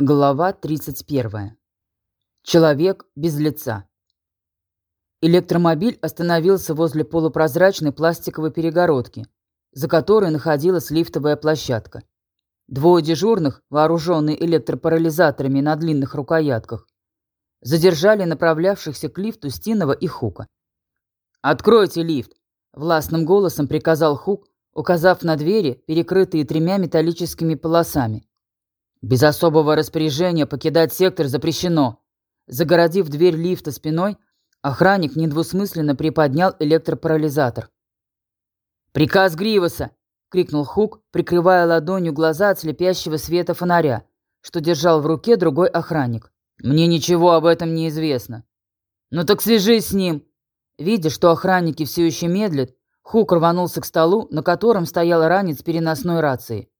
Глава 31. Человек без лица. Электромобиль остановился возле полупрозрачной пластиковой перегородки, за которой находилась лифтовая площадка. Двое дежурных, вооруженные электропарализаторами на длинных рукоятках, задержали направлявшихся к лифту Стинова и Хука. «Откройте лифт!» – властным голосом приказал Хук, указав на двери, перекрытые тремя металлическими полосами. Без особого распоряжения покидать сектор запрещено. Загородив дверь лифта спиной, охранник недвусмысленно приподнял электропарализатор. «Приказ Гривоса!» — крикнул Хук, прикрывая ладонью глаза от слепящего света фонаря, что держал в руке другой охранник. «Мне ничего об этом не известно». «Ну так свяжись с ним!» Видя, что охранники все еще медлят, Хук рванулся к столу, на котором стоял ранец переносной рации.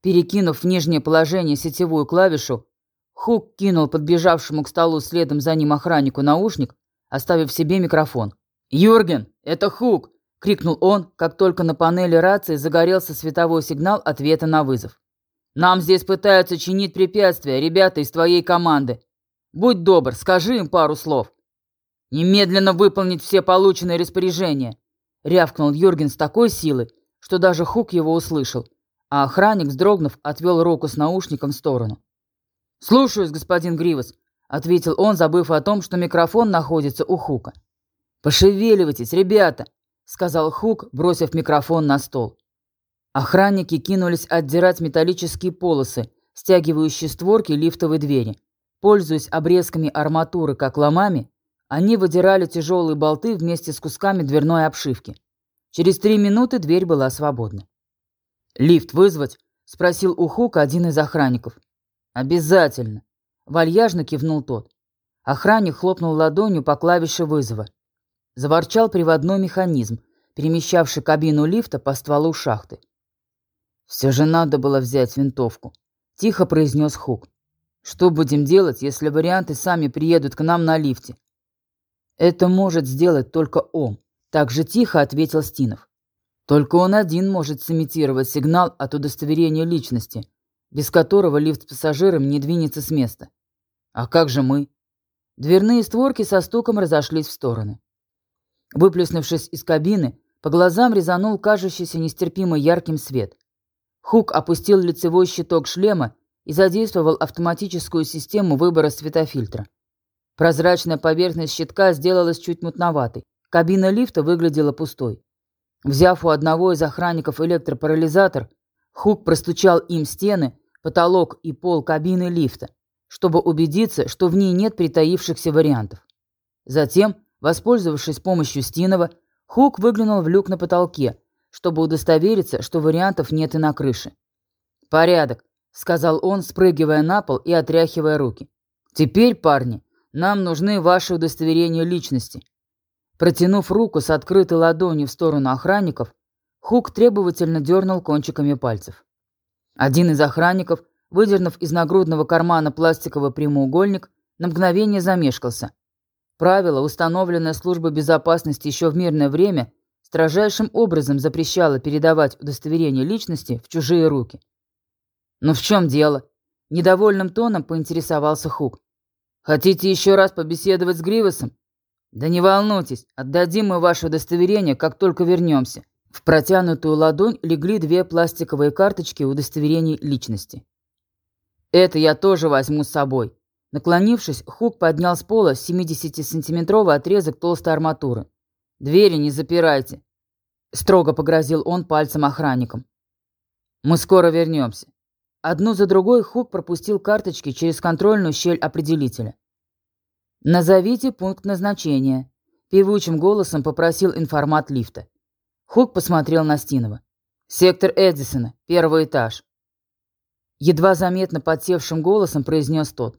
Перекинув в нижнее положение сетевую клавишу, Хук кинул подбежавшему к столу следом за ним охраннику наушник, оставив себе микрофон. «Юрген, это Хук!» — крикнул он, как только на панели рации загорелся световой сигнал ответа на вызов. «Нам здесь пытаются чинить препятствия ребята из твоей команды. Будь добр, скажи им пару слов». «Немедленно выполнить все полученные распоряжения!» — рявкнул Юрген с такой силой, что даже Хук его услышал а охранник, вздрогнув, отвел руку с наушником в сторону. «Слушаюсь, господин Гривас», — ответил он, забыв о том, что микрофон находится у Хука. «Пошевеливайтесь, ребята», — сказал Хук, бросив микрофон на стол. Охранники кинулись отдирать металлические полосы, стягивающие створки лифтовой двери. Пользуясь обрезками арматуры как ломами, они выдирали тяжелые болты вместе с кусками дверной обшивки. Через три минуты дверь была свободна. «Лифт вызвать?» — спросил у Хука один из охранников. «Обязательно!» — вальяжно кивнул тот. Охранник хлопнул ладонью по клавише вызова. Заворчал приводной механизм, перемещавший кабину лифта по стволу шахты. «Все же надо было взять винтовку», — тихо произнес Хук. «Что будем делать, если варианты сами приедут к нам на лифте?» «Это может сделать только он», — так же тихо ответил Стинов. Только он один может сымитировать сигнал от удостоверения личности, без которого лифт с пассажирами не двинется с места. А как же мы? Дверные створки со стуком разошлись в стороны. Выплеснувшись из кабины, по глазам резанул кажущийся нестерпимо ярким свет. Хук опустил лицевой щиток шлема и задействовал автоматическую систему выбора светофильтра. Прозрачная поверхность щитка сделалась чуть мутноватой. Кабина лифта выглядела пустой. Взяв у одного из охранников электропарализатор, Хук простучал им стены, потолок и пол кабины лифта, чтобы убедиться, что в ней нет притаившихся вариантов. Затем, воспользовавшись помощью Стинова, Хук выглянул в люк на потолке, чтобы удостовериться, что вариантов нет и на крыше. «Порядок», — сказал он, спрыгивая на пол и отряхивая руки. «Теперь, парни, нам нужны ваши удостоверения личности. Протянув руку с открытой ладонью в сторону охранников, Хук требовательно дернул кончиками пальцев. Один из охранников, выдернув из нагрудного кармана пластиковый прямоугольник, на мгновение замешкался. Правило, установленное службой безопасности еще в мирное время, строжайшим образом запрещало передавать удостоверение личности в чужие руки. «Ну в чем дело?» – недовольным тоном поинтересовался Хук. «Хотите еще раз побеседовать с Гривосом?» «Да не волнуйтесь, отдадим мы ваше удостоверение, как только вернемся». В протянутую ладонь легли две пластиковые карточки удостоверений личности. «Это я тоже возьму с собой». Наклонившись, Хук поднял с пола 70-сантиметровый отрезок толстой арматуры. «Двери не запирайте», — строго погрозил он пальцем охранникам. «Мы скоро вернемся». Одну за другой Хук пропустил карточки через контрольную щель определителя. «Назовите пункт назначения», — певучим голосом попросил информат лифта. Хук посмотрел на Стинова. «Сектор Эдисона, первый этаж». Едва заметно подсевшим голосом произнес тот.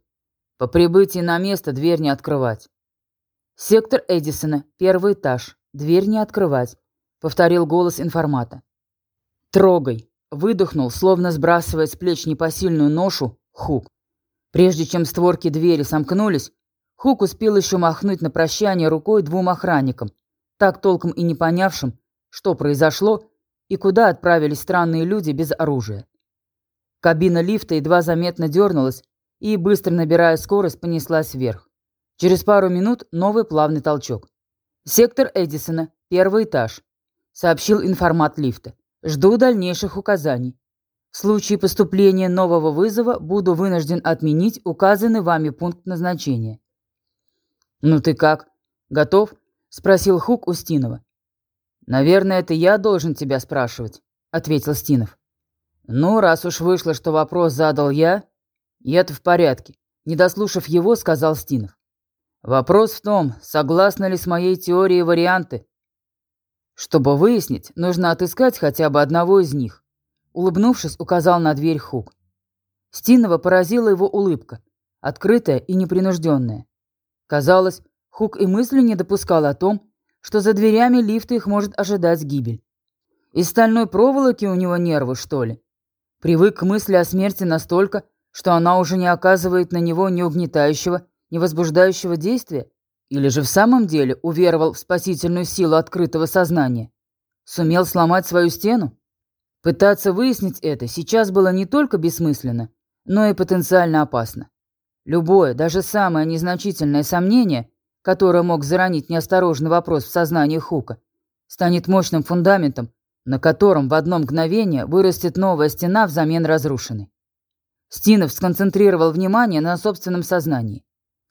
«По прибытии на место дверь не открывать». «Сектор Эдисона, первый этаж, дверь не открывать», — повторил голос информата. «Трогай», — выдохнул, словно сбрасывая с плеч непосильную ношу, Хук. Прежде чем створки двери сомкнулись, Хук успел еще махнуть на прощание рукой двум охранникам, так толком и не понявшим, что произошло и куда отправились странные люди без оружия. Кабина лифта едва заметно дернулась, и, быстро набирая скорость, понеслась вверх. Через пару минут новый плавный толчок. «Сектор Эдисона, первый этаж», — сообщил информат лифта. «Жду дальнейших указаний. В случае поступления нового вызова буду вынужден отменить указанный вами пункт назначения». «Ну ты как? Готов?» — спросил Хук у Стинова. «Наверное, это я должен тебя спрашивать», — ответил Стинов. «Ну, раз уж вышло, что вопрос задал я, я-то в порядке», — не дослушав его, сказал Стинов. «Вопрос в том, согласны ли с моей теорией варианты. Чтобы выяснить, нужно отыскать хотя бы одного из них», — улыбнувшись, указал на дверь Хук. Стинова поразила его улыбка, открытая и непринужденная. Казалось, Хук и мысли не допускал о том, что за дверями лифта их может ожидать гибель. Из стальной проволоки у него нервы, что ли? Привык к мысли о смерти настолько, что она уже не оказывает на него ни угнетающего, ни возбуждающего действия? Или же в самом деле уверовал в спасительную силу открытого сознания? Сумел сломать свою стену? Пытаться выяснить это сейчас было не только бессмысленно, но и потенциально опасно. Любое, даже самое незначительное сомнение, которое мог заронить неосторожный вопрос в сознании Хука, станет мощным фундаментом, на котором в одно мгновение вырастет новая стена взамен разрушенной. Стинов сконцентрировал внимание на собственном сознании.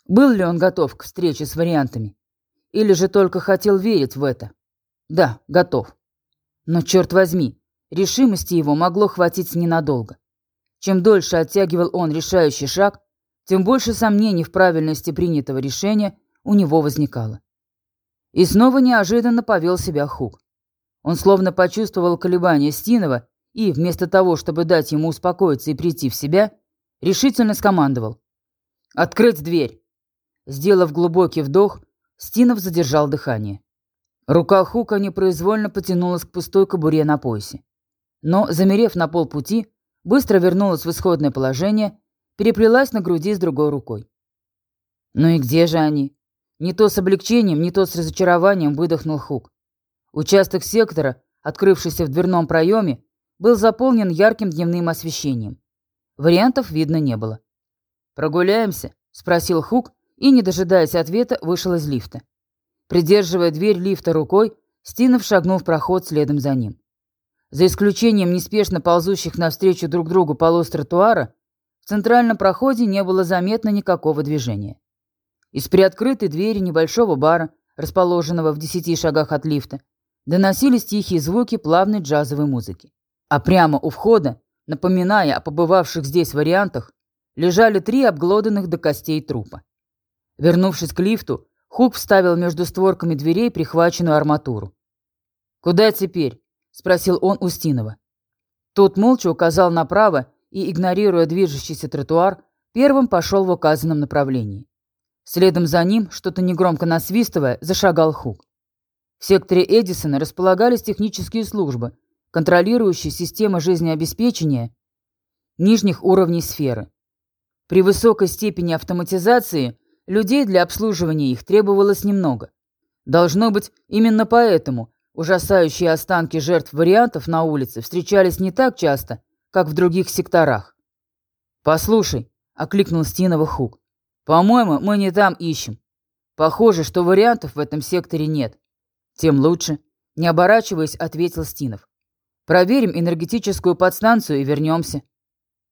Был ли он готов к встрече с вариантами? Или же только хотел верить в это? Да, готов. Но, черт возьми, решимости его могло хватить ненадолго. Чем дольше оттягивал он решающий шаг, тем больше сомнений в правильности принятого решения у него возникало. И снова неожиданно повел себя Хук. Он словно почувствовал колебания Стинова и, вместо того, чтобы дать ему успокоиться и прийти в себя, решительно скомандовал. «Открыть дверь!» Сделав глубокий вдох, Стинов задержал дыхание. Рука Хука непроизвольно потянулась к пустой кобуре на поясе. Но, замерев на полпути, быстро вернулась в исходное положение, переплелась на груди с другой рукой. «Ну и где же они?» Не то с облегчением, не то с разочарованием выдохнул Хук. Участок сектора, открывшийся в дверном проеме, был заполнен ярким дневным освещением. Вариантов видно не было. «Прогуляемся?» — спросил Хук и, не дожидаясь ответа, вышел из лифта. Придерживая дверь лифта рукой, Стинов шагнул в проход следом за ним. За исключением неспешно ползущих навстречу друг другу полос тротуара, в центральном проходе не было заметно никакого движения. Из приоткрытой двери небольшого бара, расположенного в десяти шагах от лифта, доносились тихие звуки плавной джазовой музыки. А прямо у входа, напоминая о побывавших здесь вариантах, лежали три обглоданных до костей трупа. Вернувшись к лифту, Хук вставил между створками дверей прихваченную арматуру. «Куда теперь?» — спросил он Устинова. Тот молча указал направо и, игнорируя движущийся тротуар, первым пошел в указанном направлении. Следом за ним, что-то негромко насвистывая, зашагал Хук. В секторе Эдисона располагались технические службы, контролирующие системы жизнеобеспечения нижних уровней сферы. При высокой степени автоматизации людей для обслуживания их требовалось немного. Должно быть, именно поэтому ужасающие останки жертв вариантов на улице встречались не так часто, как в других секторах. «Послушай», — окликнул Стинова Хук, по-моему, мы не там ищем. Похоже, что вариантов в этом секторе нет. Тем лучше. Не оборачиваясь, ответил Стинов. Проверим энергетическую подстанцию и вернемся.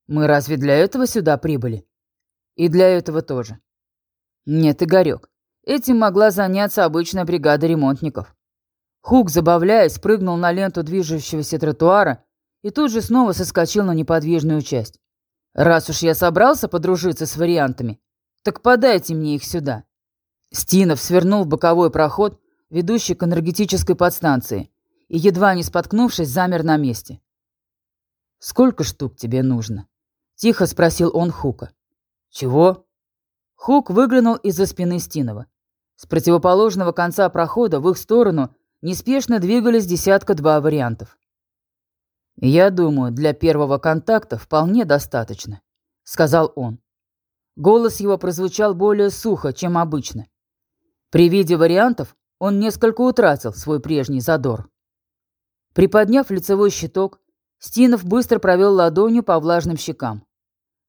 Мы разве для этого сюда прибыли? И для этого тоже. Нет, Игорек. Этим могла заняться обычная бригада ремонтников. Хук, забавляясь, прыгнул на ленту движущегося тротуара и тут же снова соскочил на неподвижную часть. Раз уж я собрался подружиться с вариантами, так подайте мне их сюда. Стинов свернул в боковой проход, ведущий к энергетической подстанции, и, едва не споткнувшись, замер на месте. «Сколько штук тебе нужно?» — тихо спросил он Хука. «Чего?» Хук выглянул из-за спины Стинова. С противоположного конца прохода в их сторону неспешно двигались десятка-два вариантов. «Я думаю, для первого контакта вполне достаточно», — сказал он. Голос его прозвучал более сухо, чем обычно. При виде вариантов он несколько утратил свой прежний задор. Приподняв лицевой щиток, Стинов быстро провел ладонью по влажным щекам.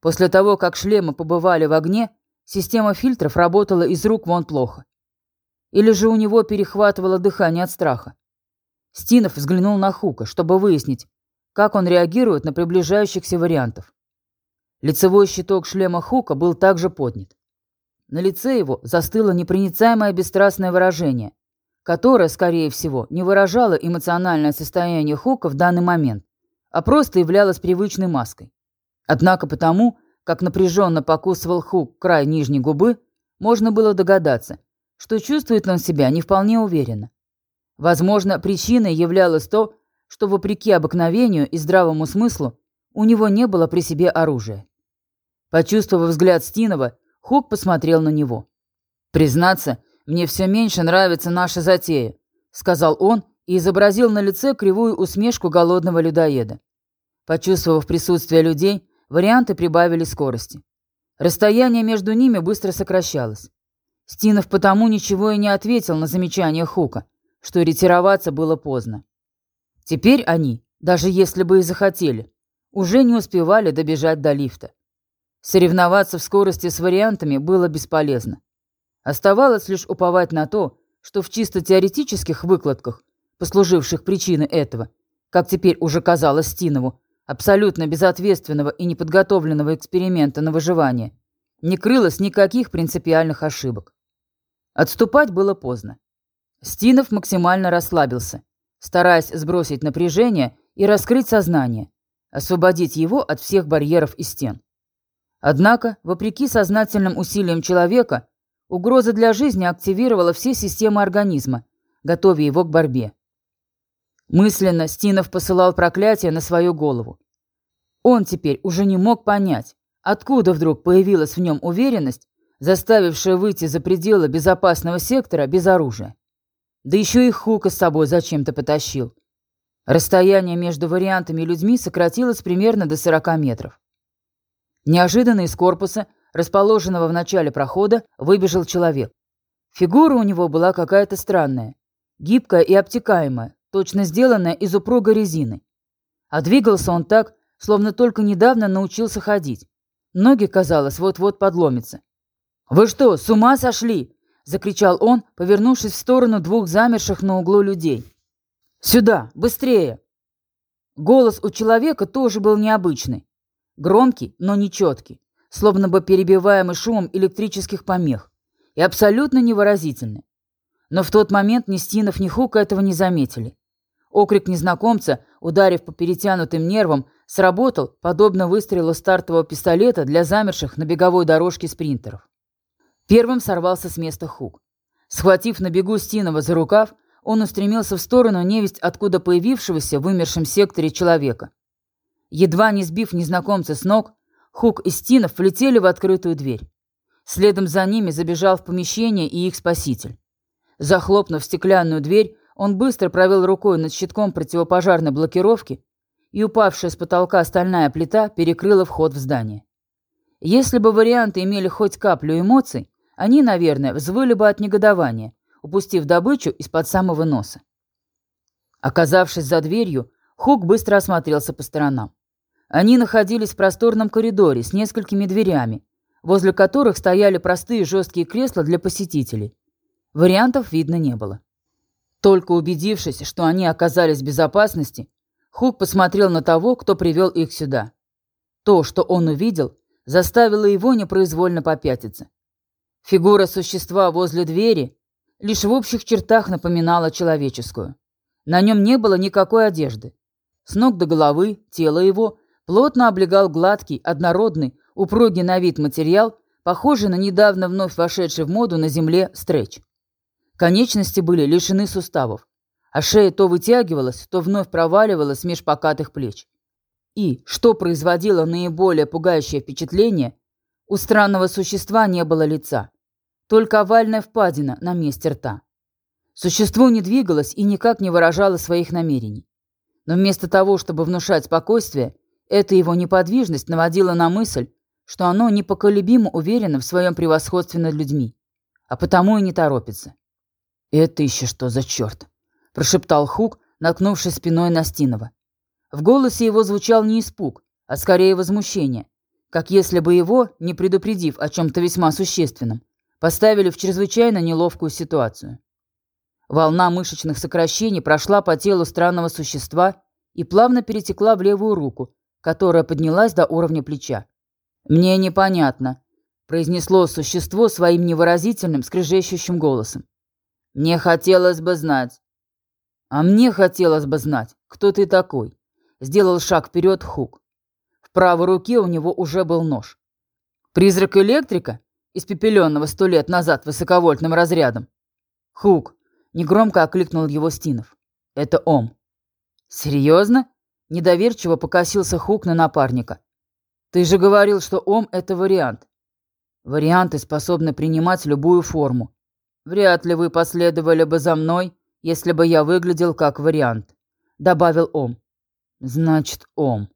После того, как шлемы побывали в огне, система фильтров работала из рук вон плохо. Или же у него перехватывало дыхание от страха. Стинов взглянул на Хука, чтобы выяснить, как он реагирует на приближающихся вариантов. Лицевой щиток шлема Хука был также поднят. На лице его застыло непроницаемое бесстрастное выражение, которое, скорее всего, не выражало эмоциональное состояние Хука в данный момент, а просто являлось привычной маской. Однако потому, как напряженно покусывал Хук край нижней губы, можно было догадаться, что чувствует он себя не вполне уверенно. Возможно, причиной являлось то, что, вопреки обыкновению и здравому смыслу, у него не было при себе оружия. Почувствовав взгляд Стинова, Хук посмотрел на него. «Признаться, мне все меньше нравится наша затея», — сказал он и изобразил на лице кривую усмешку голодного людоеда. Почувствовав присутствие людей, варианты прибавили скорости. Расстояние между ними быстро сокращалось. Стинов потому ничего и не ответил на замечание Хука, что ретироваться было поздно. Теперь они, даже если бы и захотели, уже не успевали добежать до лифта. Соревноваться в скорости с вариантами было бесполезно. Оставалось лишь уповать на то, что в чисто теоретических выкладках, послуживших причиной этого, как теперь уже казалось Стинову, абсолютно безответственного и неподготовленного эксперимента на выживание, не крылось никаких принципиальных ошибок. Отступать было поздно. Стинов максимально расслабился, стараясь сбросить напряжение и раскрыть сознание, освободить его от всех барьеров и стен. Однако, вопреки сознательным усилиям человека, угроза для жизни активировала все системы организма, готовя его к борьбе. Мысленно Стинов посылал проклятие на свою голову. Он теперь уже не мог понять, откуда вдруг появилась в нем уверенность, заставившая выйти за пределы безопасного сектора без оружия. Да еще и Хука с собой зачем-то потащил. Расстояние между вариантами и людьми сократилось примерно до 40 метров. Неожиданно из корпуса, расположенного в начале прохода, выбежал человек. Фигура у него была какая-то странная, гибкая и обтекаемая, точно сделанная из упругой резины. А двигался он так, словно только недавно научился ходить. Ноги, казалось, вот-вот подломятся. «Вы что, с ума сошли?» Закричал он, повернувшись в сторону двух замерших на углу людей. «Сюда! Быстрее!» Голос у человека тоже был необычный. Громкий, но нечеткий, словно бы перебиваемый шумом электрических помех, и абсолютно невыразительный. Но в тот момент ни Стинов, ни Хука этого не заметили. Окрик незнакомца, ударив по перетянутым нервам, сработал, подобно выстрелу стартового пистолета для замерших на беговой дорожке спринтеров. Первым сорвался с места Хук. Схватив на бегу Стинова за рукав, он устремился в сторону невесть откуда появившегося в вымершем секторе человека. Едва не сбив незнакомца с ног, Хук и Стинов влетели в открытую дверь. Следом за ними забежал в помещение и их спаситель. Захлопнув стеклянную дверь, он быстро провел рукой над щитком противопожарной блокировки, и упавшая с потолка стальная плита перекрыла вход в здание. Если бы варианты имели хоть каплю эмоций, они, наверное, взвыли бы от негодования, упустив добычу из-под самого носа. Оказавшись за дверью, Хук быстро осмотрелся по сторонам. Они находились в просторном коридоре с несколькими дверями, возле которых стояли простые жесткие кресла для посетителей. Вариантов видно не было. Только убедившись, что они оказались в безопасности, Хук посмотрел на того, кто привел их сюда. То, что он увидел, заставило его непроизвольно попятиться. Фигура существа возле двери лишь в общих чертах напоминала человеческую. На нем не было никакой одежды. С ног до головы тело его плотно облегал гладкий, однородный, упругий на вид материал, похожий на недавно вновь вошедший в моду на земле стретч. Конечности были лишены суставов, а шея то вытягивалась, то вновь проваливалась меж покатых плеч. И, что производило наиболее пугающее впечатление, у странного существа не было лица. Только овальная впадина на месте рта. Существо не двигалось и никак не выражало своих намерений. Но вместо того, чтобы внушать спокойствие, эта его неподвижность наводила на мысль, что оно непоколебимо уверено в своем превосходстве над людьми, а потому и не торопится. «Это еще что за черт?» – прошептал Хук, наткнувшись спиной на Стинова. В голосе его звучал не испуг, а скорее возмущение, как если бы его, не предупредив о чем-то весьма существенном, поставили в чрезвычайно неловкую ситуацию. Волна мышечных сокращений прошла по телу странного существа и плавно перетекла в левую руку, которая поднялась до уровня плеча. «Мне непонятно», — произнесло существо своим невыразительным, скрежещущим голосом. «Мне хотелось бы знать». «А мне хотелось бы знать, кто ты такой», — сделал шаг вперед Хук. В правой руке у него уже был нож. «Призрак электрика, испепеленного сто лет назад высоковольтным разрядом?» «Хук», — негромко окликнул его Стинов. «Это Ом». «Серьезно?» — недоверчиво покосился Хук на напарника. «Ты же говорил, что Ом — это вариант». «Варианты способны принимать любую форму. Вряд ли вы последовали бы за мной, если бы я выглядел как вариант», — добавил Ом. «Значит, Ом».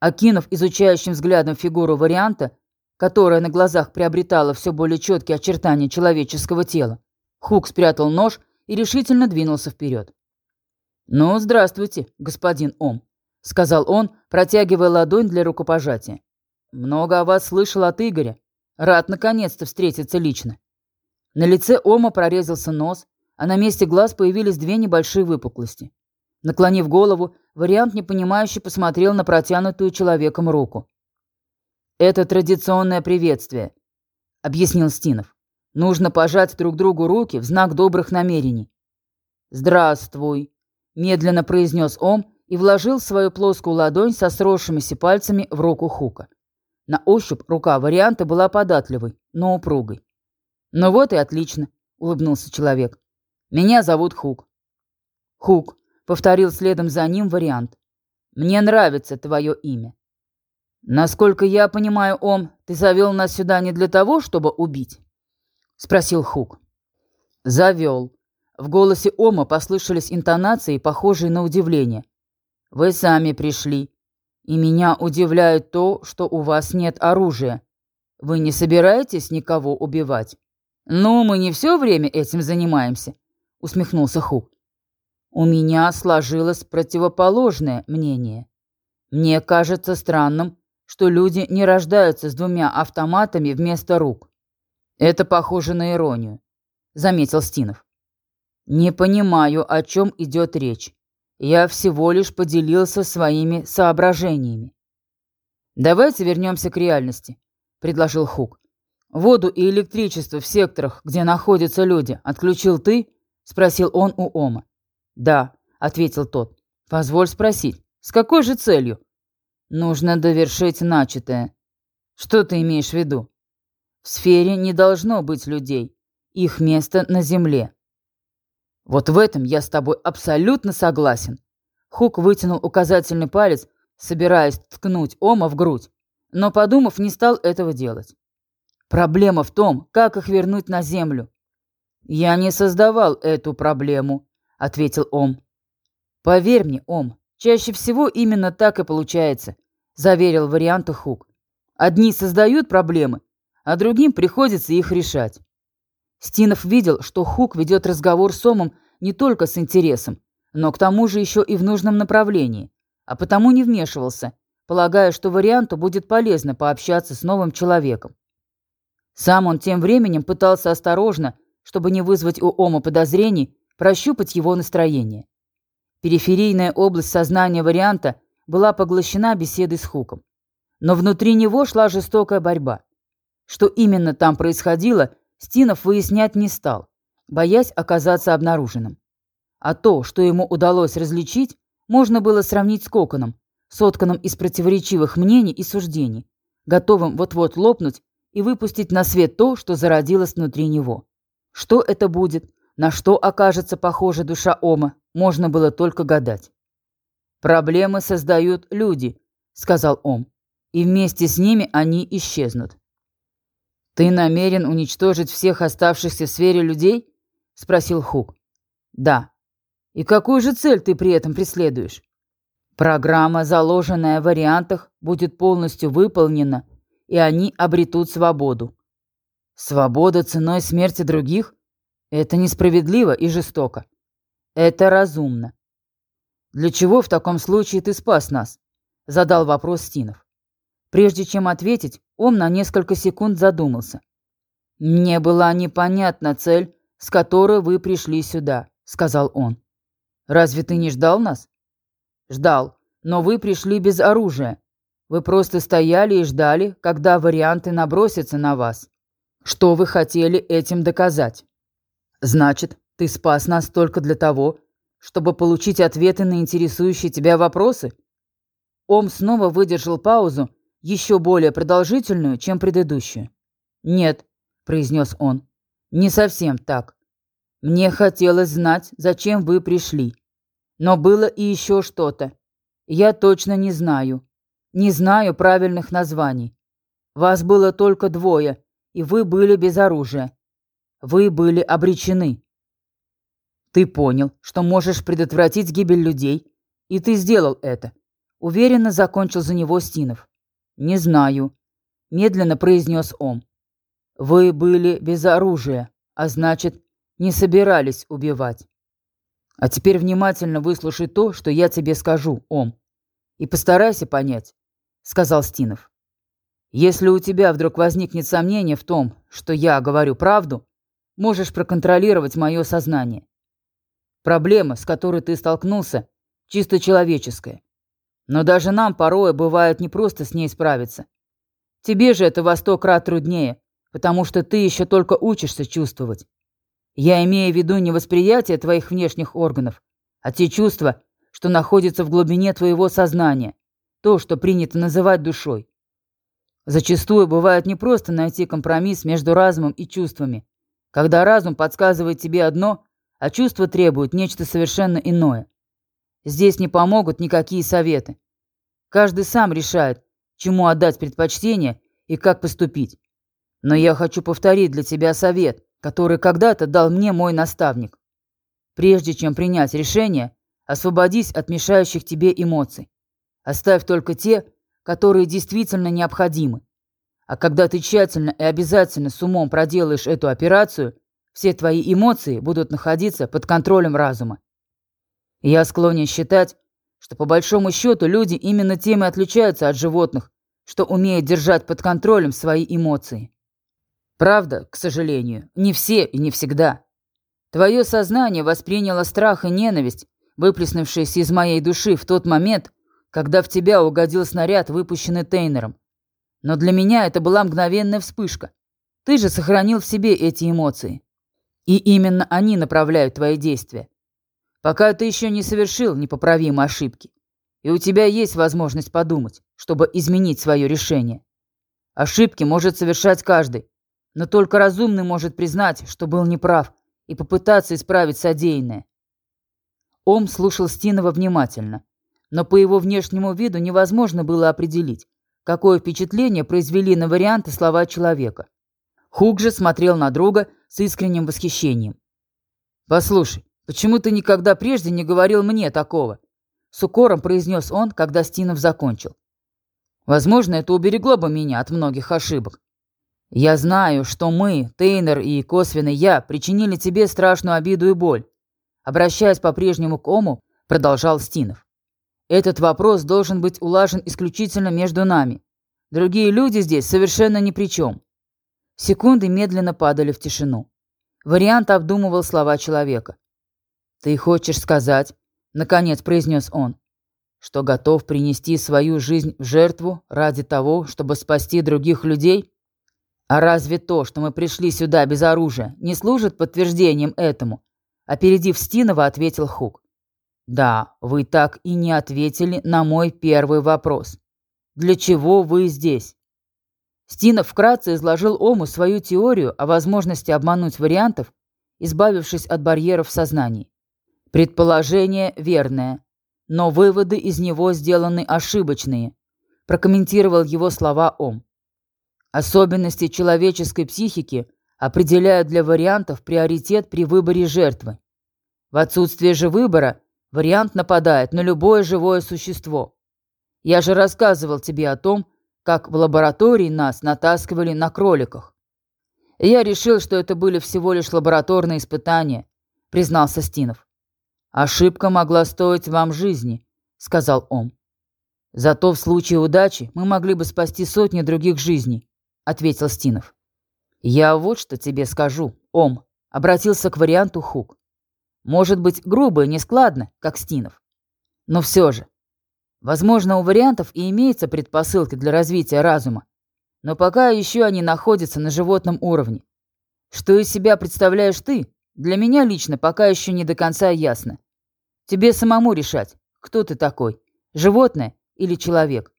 Окинув изучающим взглядом фигуру варианта, которая на глазах приобретала все более четкие очертания человеческого тела, Хук спрятал нож и решительно двинулся вперед. «Ну, здравствуйте, господин Ом», — сказал он, протягивая ладонь для рукопожатия. «Много о вас слышал от Игоря. Рад наконец-то встретиться лично». На лице Ома прорезался нос, а на месте глаз появились две небольшие выпуклости. Наклонив голову, вариант непонимающе посмотрел на протянутую человеком руку. «Это традиционное приветствие», — объяснил Стинов. «Нужно пожать друг другу руки в знак добрых намерений». «Здравствуй», — медленно произнес Ом и вложил свою плоскую ладонь со сросшимися пальцами в руку Хука. На ощупь рука варианта была податливой, но упругой. «Ну вот и отлично», — улыбнулся человек. «Меня зовут Хук». «Хук», — повторил следом за ним вариант. «Мне нравится твое имя». «Насколько я понимаю, Ом, ты завел нас сюда не для того, чтобы убить?» — спросил Хук. «Завел». В голосе Ома послышались интонации, похожие на удивление. «Вы сами пришли. И меня удивляет то, что у вас нет оружия. Вы не собираетесь никого убивать?» «Ну, мы не все время этим занимаемся», — усмехнулся Хук. «У меня сложилось противоположное мнение. Мне кажется странным, что люди не рождаются с двумя автоматами вместо рук. Это похоже на иронию», — заметил Стинов. «Не понимаю, о чем идет речь. Я всего лишь поделился своими соображениями». «Давайте вернемся к реальности», — предложил Хук. «Воду и электричество в секторах, где находятся люди, отключил ты?» — спросил он у Ома. «Да», — ответил тот. «Позволь спросить, с какой же целью?» «Нужно довершить начатое». «Что ты имеешь в виду?» «В сфере не должно быть людей. Их место на Земле». «Вот в этом я с тобой абсолютно согласен». Хук вытянул указательный палец, собираясь ткнуть Ома в грудь, но, подумав, не стал этого делать. Проблема в том, как их вернуть на Землю. «Я не создавал эту проблему», — ответил Ом. «Поверь мне, Ом, чаще всего именно так и получается», — заверил варианта Хук. «Одни создают проблемы, а другим приходится их решать». Стинов видел, что Хук ведет разговор с Омом не только с интересом, но к тому же еще и в нужном направлении, а потому не вмешивался, полагая, что варианту будет полезно пообщаться с новым человеком. Сам он тем временем пытался осторожно, чтобы не вызвать у Ома подозрений, прощупать его настроение. Периферийная область сознания варианта была поглощена беседой с Хуком. Но внутри него шла жестокая борьба. Что именно там происходило, Стинов выяснять не стал, боясь оказаться обнаруженным. А то, что ему удалось различить, можно было сравнить с коконом, сотканным из противоречивых мнений и суждений, готовым вот-вот лопнуть и выпустить на свет то, что зародилось внутри него. Что это будет, на что окажется похожа душа Ома, можно было только гадать. «Проблемы создают люди», — сказал Ом, — «и вместе с ними они исчезнут. «Ты намерен уничтожить всех оставшихся в сфере людей?» — спросил Хук. «Да». «И какую же цель ты при этом преследуешь?» «Программа, заложенная в вариантах, будет полностью выполнена, и они обретут свободу». «Свобода ценой смерти других? Это несправедливо и жестоко. Это разумно». «Для чего в таком случае ты спас нас?» — задал вопрос Стинов. Прежде чем ответить, Ом на несколько секунд задумался. «Мне была непонятна цель, с которой вы пришли сюда», — сказал он. «Разве ты не ждал нас?» «Ждал, но вы пришли без оружия. Вы просто стояли и ждали, когда варианты набросятся на вас. Что вы хотели этим доказать?» «Значит, ты спас нас только для того, чтобы получить ответы на интересующие тебя вопросы?» Ом снова выдержал паузу, еще более продолжительную, чем предыдущую. «Нет», — произнес он, — «не совсем так. Мне хотелось знать, зачем вы пришли. Но было и еще что-то. Я точно не знаю. Не знаю правильных названий. Вас было только двое, и вы были без оружия. Вы были обречены. Ты понял, что можешь предотвратить гибель людей, и ты сделал это. Уверенно закончил за него Стинов. Не знаю, медленно произнес он. Вы были без оружия, а значит, не собирались убивать. А теперь внимательно выслушай то, что я тебе скажу, Ом. И постарайся понять, сказал Стинов. Если у тебя вдруг возникнет сомнение в том, что я говорю правду, можешь проконтролировать мое сознание. Проблема, с которой ты столкнулся, чисто человеческая. Но даже нам порой бывает непросто с ней справиться. Тебе же это во сто крат труднее, потому что ты еще только учишься чувствовать. Я имею в виду не восприятие твоих внешних органов, а те чувства, что находятся в глубине твоего сознания, то, что принято называть душой. Зачастую бывает непросто найти компромисс между разумом и чувствами, когда разум подсказывает тебе одно, а чувства требуют нечто совершенно иное. Здесь не помогут никакие советы. Каждый сам решает, чему отдать предпочтение и как поступить. Но я хочу повторить для тебя совет, который когда-то дал мне мой наставник. Прежде чем принять решение, освободись от мешающих тебе эмоций. Оставь только те, которые действительно необходимы. А когда ты тщательно и обязательно с умом проделаешь эту операцию, все твои эмоции будут находиться под контролем разума. я склонен считать, что по большому счету люди именно тем и отличаются от животных, что умеют держать под контролем свои эмоции. Правда, к сожалению, не все и не всегда. Твое сознание восприняло страх и ненависть, выплеснувшиеся из моей души в тот момент, когда в тебя угодил снаряд, выпущенный Тейнером. Но для меня это была мгновенная вспышка. Ты же сохранил в себе эти эмоции. И именно они направляют твои действия. Пока ты еще не совершил непоправимой ошибки. И у тебя есть возможность подумать, чтобы изменить свое решение. Ошибки может совершать каждый, но только разумный может признать, что был неправ, и попытаться исправить содеянное. Ом слушал Стинова внимательно, но по его внешнему виду невозможно было определить, какое впечатление произвели на варианты слова человека. Хук же смотрел на друга с искренним восхищением. «Послушай, почему ты никогда прежде не говорил мне такого?» С укором произнес он, когда Стинов закончил. «Возможно, это уберегло бы меня от многих ошибок. Я знаю, что мы, Тейнер и косвенно я, причинили тебе страшную обиду и боль. Обращаясь по-прежнему к Ому, продолжал Стинов. Этот вопрос должен быть улажен исключительно между нами. Другие люди здесь совершенно ни при чем. Секунды медленно падали в тишину. Вариант обдумывал слова человека. «Ты хочешь сказать, — наконец произнес он, — что готов принести свою жизнь в жертву ради того, чтобы спасти других людей? А разве то, что мы пришли сюда без оружия, не служит подтверждением этому?» Опередив Стинова, ответил Хук. «Да, вы так и не ответили на мой первый вопрос. Для чего вы здесь?» Стинов вкратце изложил Ому свою теорию о возможности обмануть вариантов, избавившись от барьеров в сознании. Предположение верное, но выводы из него сделаны ошибочные, прокомментировал его слова Ом. Особенности человеческой психики определяют для вариантов приоритет при выборе жертвы. В отсутствие же выбора вариант нападает на любое живое существо. Я же рассказывал тебе о том, как в лаборатории нас натаскивали на кроликах. я решил, что это были всего лишь лабораторные испытания, признался Стинов. Ошибка могла стоить вам жизни, сказал он. «Зато в случае удачи мы могли бы спасти сотни других жизней», — ответил Стинов. «Я вот что тебе скажу, Ом», — обратился к варианту Хук. «Может быть, грубо и нескладно, как Стинов. Но все же. Возможно, у вариантов и имеются предпосылки для развития разума, но пока еще они находятся на животном уровне. Что из себя представляешь ты, для меня лично пока еще не до конца ясно. Тебе самому решать, кто ты такой, животное или человек.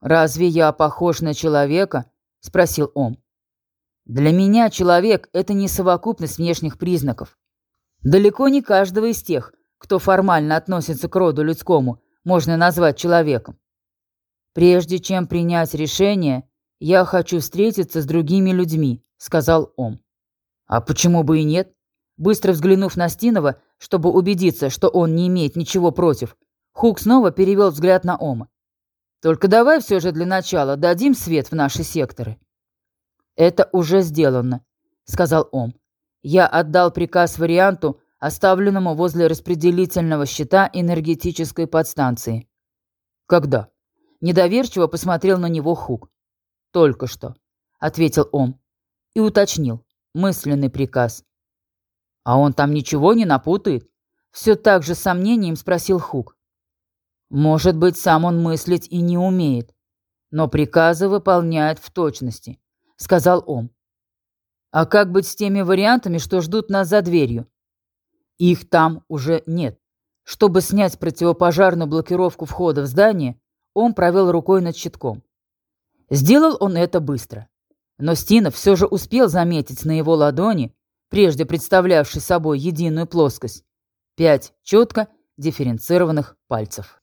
«Разве я похож на человека?» — спросил он. «Для меня человек — это не совокупность внешних признаков. Далеко не каждого из тех, кто формально относится к роду людскому, можно назвать человеком. Прежде чем принять решение, я хочу встретиться с другими людьми», — сказал он. «А почему бы и нет?» Быстро взглянув на Стинова, чтобы убедиться, что он не имеет ничего против, Хук снова перевел взгляд на Ома. «Только давай все же для начала дадим свет в наши секторы». «Это уже сделано», — сказал Ом. «Я отдал приказ варианту, оставленному возле распределительного щита энергетической подстанции». «Когда?» Недоверчиво посмотрел на него Хук. «Только что», — ответил Ом. И уточнил. Мысленный приказ. «А он там ничего не напутает?» Все так же с сомнением спросил Хук. Может быть, сам он мыслить и не умеет, но приказы выполняет в точности, сказал он. А как быть с теми вариантами, что ждут нас за дверью? Их там уже нет. Чтобы снять противопожарную блокировку входа в здание, он провел рукой над щитком. Сделал он это быстро. Но Стинов все же успел заметить на его ладони, прежде представлявшей собой единую плоскость, пять четко дифференцированных пальцев.